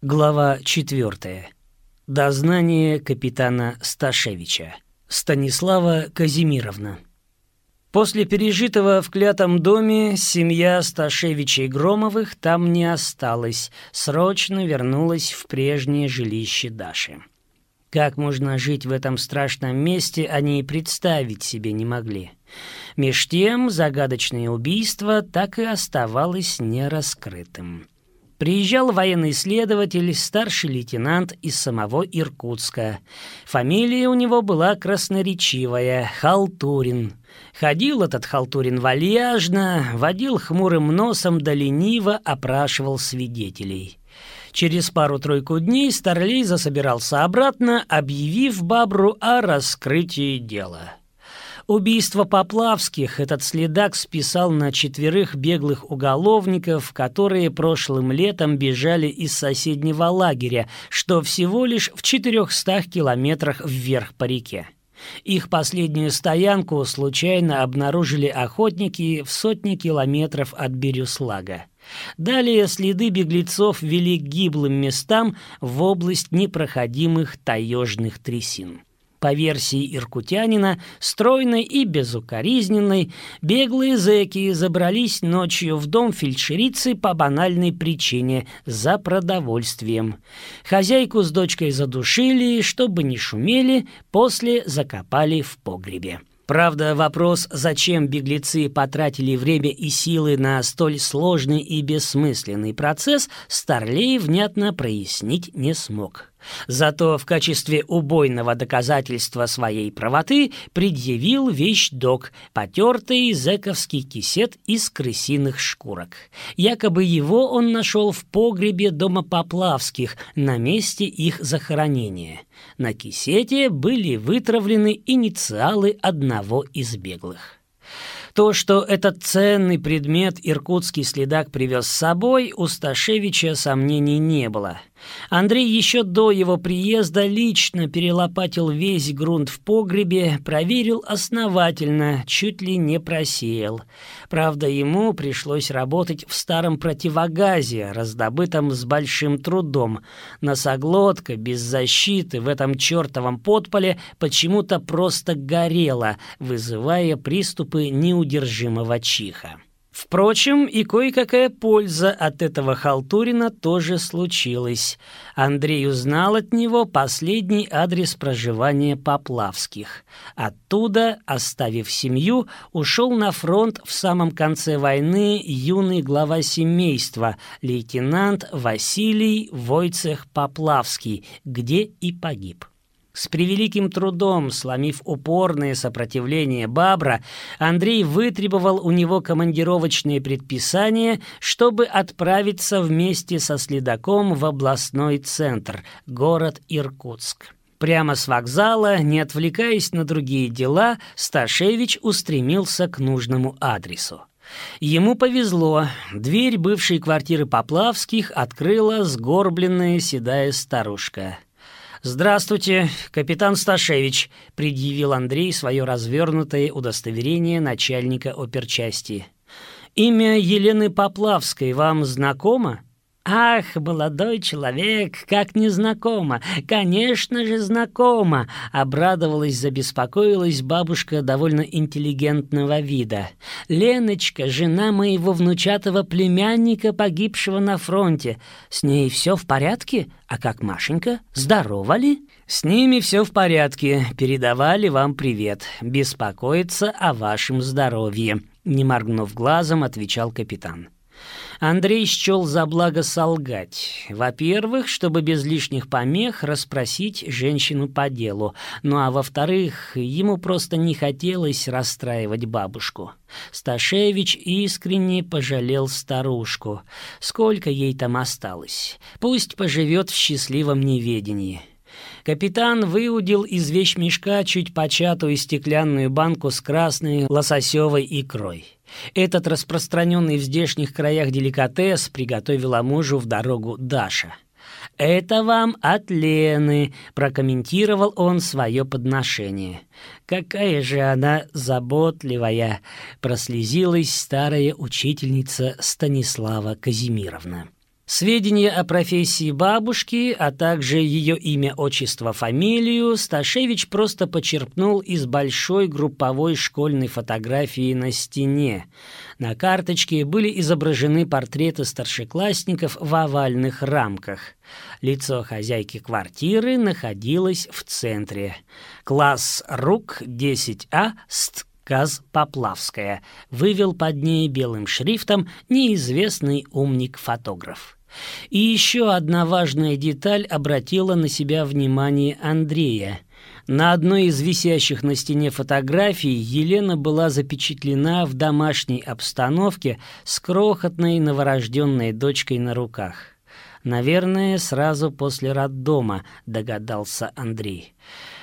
Глава 4. Дознание капитана Сташевича. Станислава Казимировна. После пережитого в клятом доме семья Сташевичей Громовых там не осталась, срочно вернулась в прежнее жилище Даши. Как можно жить в этом страшном месте, они и представить себе не могли. Меж тем загадочное убийство так и оставалось нераскрытым. Приезжал военный следователь, старший лейтенант из самого Иркутска. Фамилия у него была красноречивая — Халтурин. Ходил этот Халтурин вальяжно, водил хмурым носом да лениво опрашивал свидетелей. Через пару-тройку дней Старлей засобирался обратно, объявив Бабру о раскрытии дела. Убийство Поплавских этот следак списал на четверых беглых уголовников, которые прошлым летом бежали из соседнего лагеря, что всего лишь в 400 километрах вверх по реке. Их последнюю стоянку случайно обнаружили охотники в сотни километров от Бирюслага. Далее следы беглецов вели к гиблым местам в область непроходимых таежных трясин. По версии иркутянина, стройной и безукоризненной, беглые зэки забрались ночью в дом фельдшерицы по банальной причине – за продовольствием. Хозяйку с дочкой задушили, чтобы не шумели, после закопали в погребе. Правда, вопрос, зачем беглецы потратили время и силы на столь сложный и бессмысленный процесс, Старлей внятно прояснить не смог. Зато в качестве убойного доказательства своей правоты предъявил вещдок, потертый зэковский кисет из крысиных шкурок. Якобы его он нашел в погребе дома Поплавских на месте их захоронения. На кисете были вытравлены инициалы одного из беглых. То, что этот ценный предмет иркутский следак привез с собой, у Сташевича сомнений не было. Андрей еще до его приезда лично перелопатил весь грунт в погребе, проверил основательно, чуть ли не просеял. Правда, ему пришлось работать в старом противогазе, раздобытом с большим трудом. Носоглотка без защиты в этом чертовом подполе почему-то просто горела, вызывая приступы неудержимого чиха. Впрочем, и кое-какая польза от этого халтурина тоже случилась. Андрей узнал от него последний адрес проживания Поплавских. Оттуда, оставив семью, ушел на фронт в самом конце войны юный глава семейства, лейтенант Василий Войцех Поплавский, где и погиб. С превеликим трудом, сломив упорное сопротивление Бабра, Андрей вытребовал у него командировочные предписания, чтобы отправиться вместе со следаком в областной центр, город Иркутск. Прямо с вокзала, не отвлекаясь на другие дела, Сташевич устремился к нужному адресу. Ему повезло. Дверь бывшей квартиры Поплавских открыла сгорбленная седая старушка. «Здравствуйте, капитан Сташевич», — предъявил Андрей свое развернутое удостоверение начальника оперчасти. «Имя Елены Поплавской вам знакомо?» «Ах, молодой человек, как незнакомо! Конечно же, знакомо!» Обрадовалась, забеспокоилась бабушка довольно интеллигентного вида. «Леночка, жена моего внучатого племянника, погибшего на фронте. С ней все в порядке? А как Машенька? Здорова ли?» «С ними все в порядке. Передавали вам привет. Беспокоиться о вашем здоровье», — не моргнув глазом, отвечал капитан. Андрей счел за благо солгать. Во-первых, чтобы без лишних помех расспросить женщину по делу. Ну а во-вторых, ему просто не хотелось расстраивать бабушку. Сташевич искренне пожалел старушку. Сколько ей там осталось? Пусть поживет в счастливом неведении. Капитан выудил из вещмешка чуть початую стеклянную банку с красной лососевой икрой. Этот распространенный в здешних краях деликатес приготовила мужу в дорогу Даша. «Это вам от Лены», — прокомментировал он свое подношение. «Какая же она заботливая!» — прослезилась старая учительница Станислава Казимировна. Сведения о профессии бабушки, а также ее имя, отчество, фамилию Сташевич просто почерпнул из большой групповой школьной фотографии на стене. На карточке были изображены портреты старшеклассников в овальных рамках. Лицо хозяйки квартиры находилось в центре. Класс РУК 10А СТ Каз Поплавская вывел под ней белым шрифтом неизвестный умник-фотограф. И еще одна важная деталь обратила на себя внимание Андрея. На одной из висящих на стене фотографий Елена была запечатлена в домашней обстановке с крохотной новорожденной дочкой на руках. «Наверное, сразу после роддома», — догадался Андрей.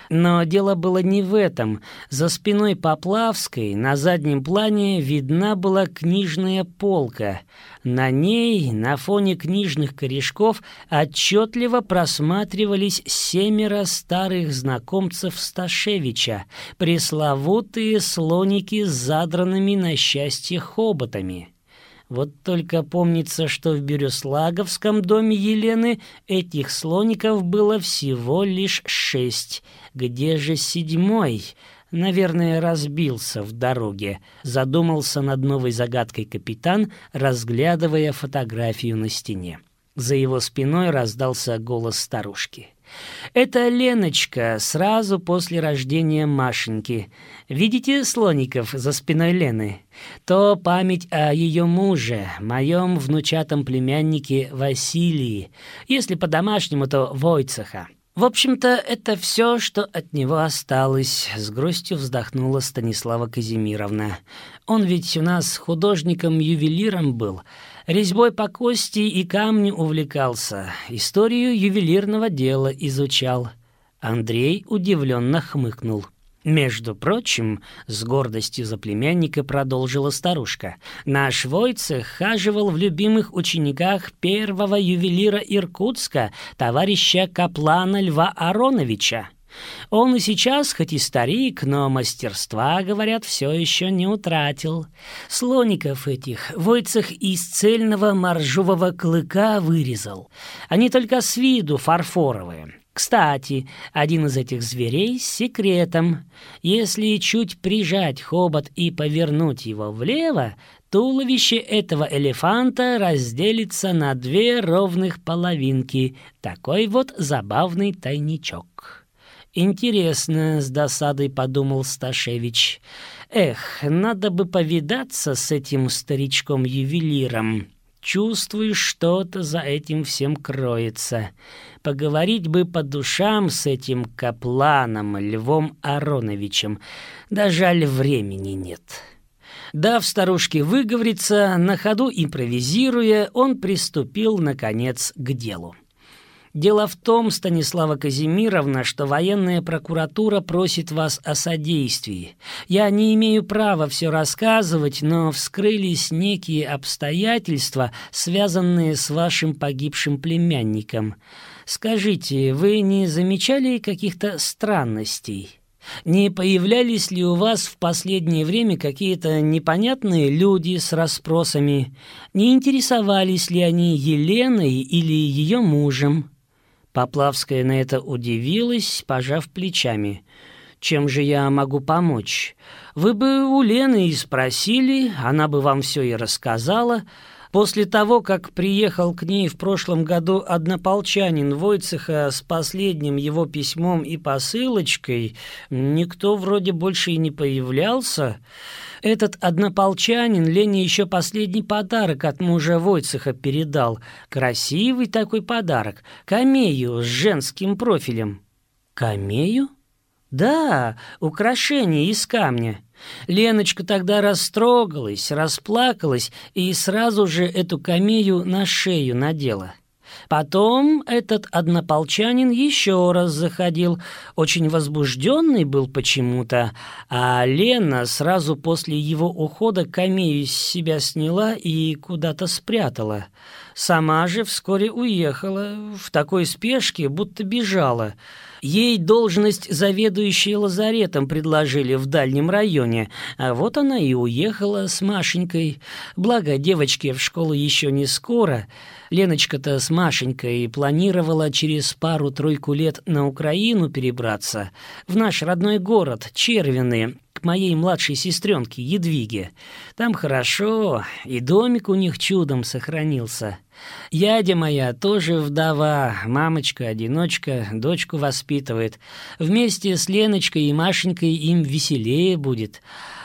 Но дело было не в этом. За спиной Поплавской на заднем плане видна была книжная полка. На ней, на фоне книжных корешков, отчетливо просматривались семеро старых знакомцев Сташевича, пресловутые слоники с задранными на счастье хоботами. Вот только помнится, что в Бирюслаговском доме Елены этих слоников было всего лишь шесть. Где же седьмой? Наверное, разбился в дороге. Задумался над новой загадкой капитан, разглядывая фотографию на стене. За его спиной раздался голос старушки. Это Леночка сразу после рождения Машеньки. Видите слоников за спиной Лены? То память о ее муже, моем внучатом племяннике Василии. Если по-домашнему, то Войцеха. В общем-то, это все, что от него осталось, с грустью вздохнула Станислава Казимировна. Он ведь у нас художником-ювелиром был — Резьбой по кости и камню увлекался, историю ювелирного дела изучал. Андрей удивленно хмыкнул. «Между прочим, с гордостью за племянника продолжила старушка, наш Войцех хаживал в любимых учениках первого ювелира Иркутска, товарища Каплана Льва Ароновича. Он и сейчас, хоть и старик, но мастерства, говорят, все еще не утратил. Слоников этих Войцех из цельного моржового клыка вырезал. Они только с виду фарфоровые. Кстати, один из этих зверей с секретом. Если чуть прижать хобот и повернуть его влево, туловище этого элефанта разделится на две ровных половинки. Такой вот забавный тайничок. «Интересно», — с досадой подумал Сташевич. «Эх, надо бы повидаться с этим старичком-ювелиром. Чувствую, что-то за этим всем кроется. Поговорить бы по душам с этим Капланом, Львом Ароновичем. Да жаль, времени нет». Дав старушке выговориться, на ходу импровизируя, он приступил, наконец, к делу. Дело в том, Станислава Казимировна, что военная прокуратура просит вас о содействии. Я не имею права все рассказывать, но вскрылись некие обстоятельства, связанные с вашим погибшим племянником. Скажите, вы не замечали каких-то странностей? Не появлялись ли у вас в последнее время какие-то непонятные люди с расспросами? Не интересовались ли они Еленой или ее мужем? Поплавская на это удивилась, пожав плечами. «Чем же я могу помочь? Вы бы у Лены и спросили, она бы вам все и рассказала». После того, как приехал к ней в прошлом году однополчанин Войцеха с последним его письмом и посылочкой, никто вроде больше и не появлялся. Этот однополчанин Лене еще последний подарок от мужа Войцеха передал. Красивый такой подарок. Камею с женским профилем. Камею? Да, украшение из камня. Леночка тогда растрогалась, расплакалась и сразу же эту камею на шею надела. Потом этот однополчанин еще раз заходил, очень возбужденный был почему-то, а Лена сразу после его ухода камею из себя сняла и куда-то спрятала. Сама же вскоре уехала, в такой спешке, будто бежала. Ей должность заведующей лазаретом предложили в дальнем районе, а вот она и уехала с Машенькой. Благо, девочке в школу еще не скоро. Леночка-то с Машенькой планировала через пару-тройку лет на Украину перебраться, в наш родной город, Червины, к моей младшей сестренке Едвиге. Там хорошо, и домик у них чудом сохранился. Ядя моя тоже вдова, мамочка-одиночка, дочку воспитывает. Вместе с Леночкой и Машенькой им веселее будет.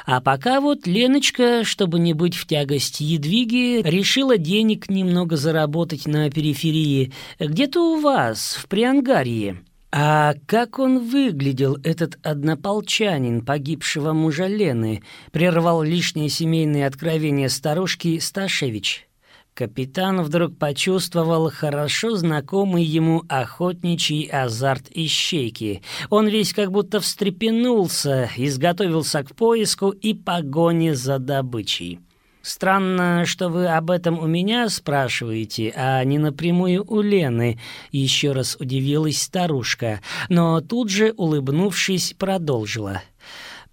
А пока вот Леночка, чтобы не быть в тягость Едвиги, решила денег немного заработать на периферии, где-то у вас, в Приангарье. «А как он выглядел, этот однополчанин, погибшего мужа Лены?» — прервал лишнее семейное откровение старушки Сташевич. Капитан вдруг почувствовал хорошо знакомый ему охотничий азарт ищейки. Он весь как будто встрепенулся, изготовился к поиску и погоне за добычей. «Странно, что вы об этом у меня спрашиваете, а не напрямую у Лены», — еще раз удивилась старушка, но тут же, улыбнувшись, продолжила.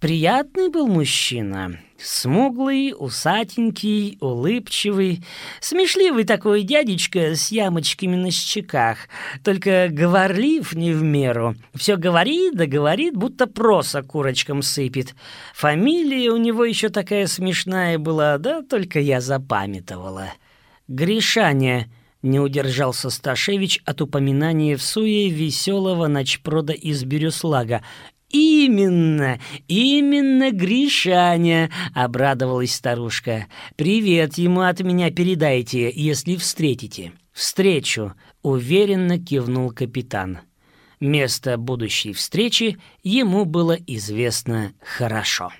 Приятный был мужчина. Смуглый, усатенький, улыбчивый, смешливый такой дядечка с ямочками на щеках, только говорлив не в меру. Все говорит да говорит, будто проса курочкам сыпет. Фамилия у него еще такая смешная была, да только я запамятовала. Гришаня — не удержался Сташевич от упоминания в суе веселого ночпрода из Бирюслага. «Именно, именно Гришаня!» — обрадовалась старушка. «Привет ему от меня передайте, если встретите». «Встречу», — уверенно кивнул капитан. Место будущей встречи ему было известно хорошо.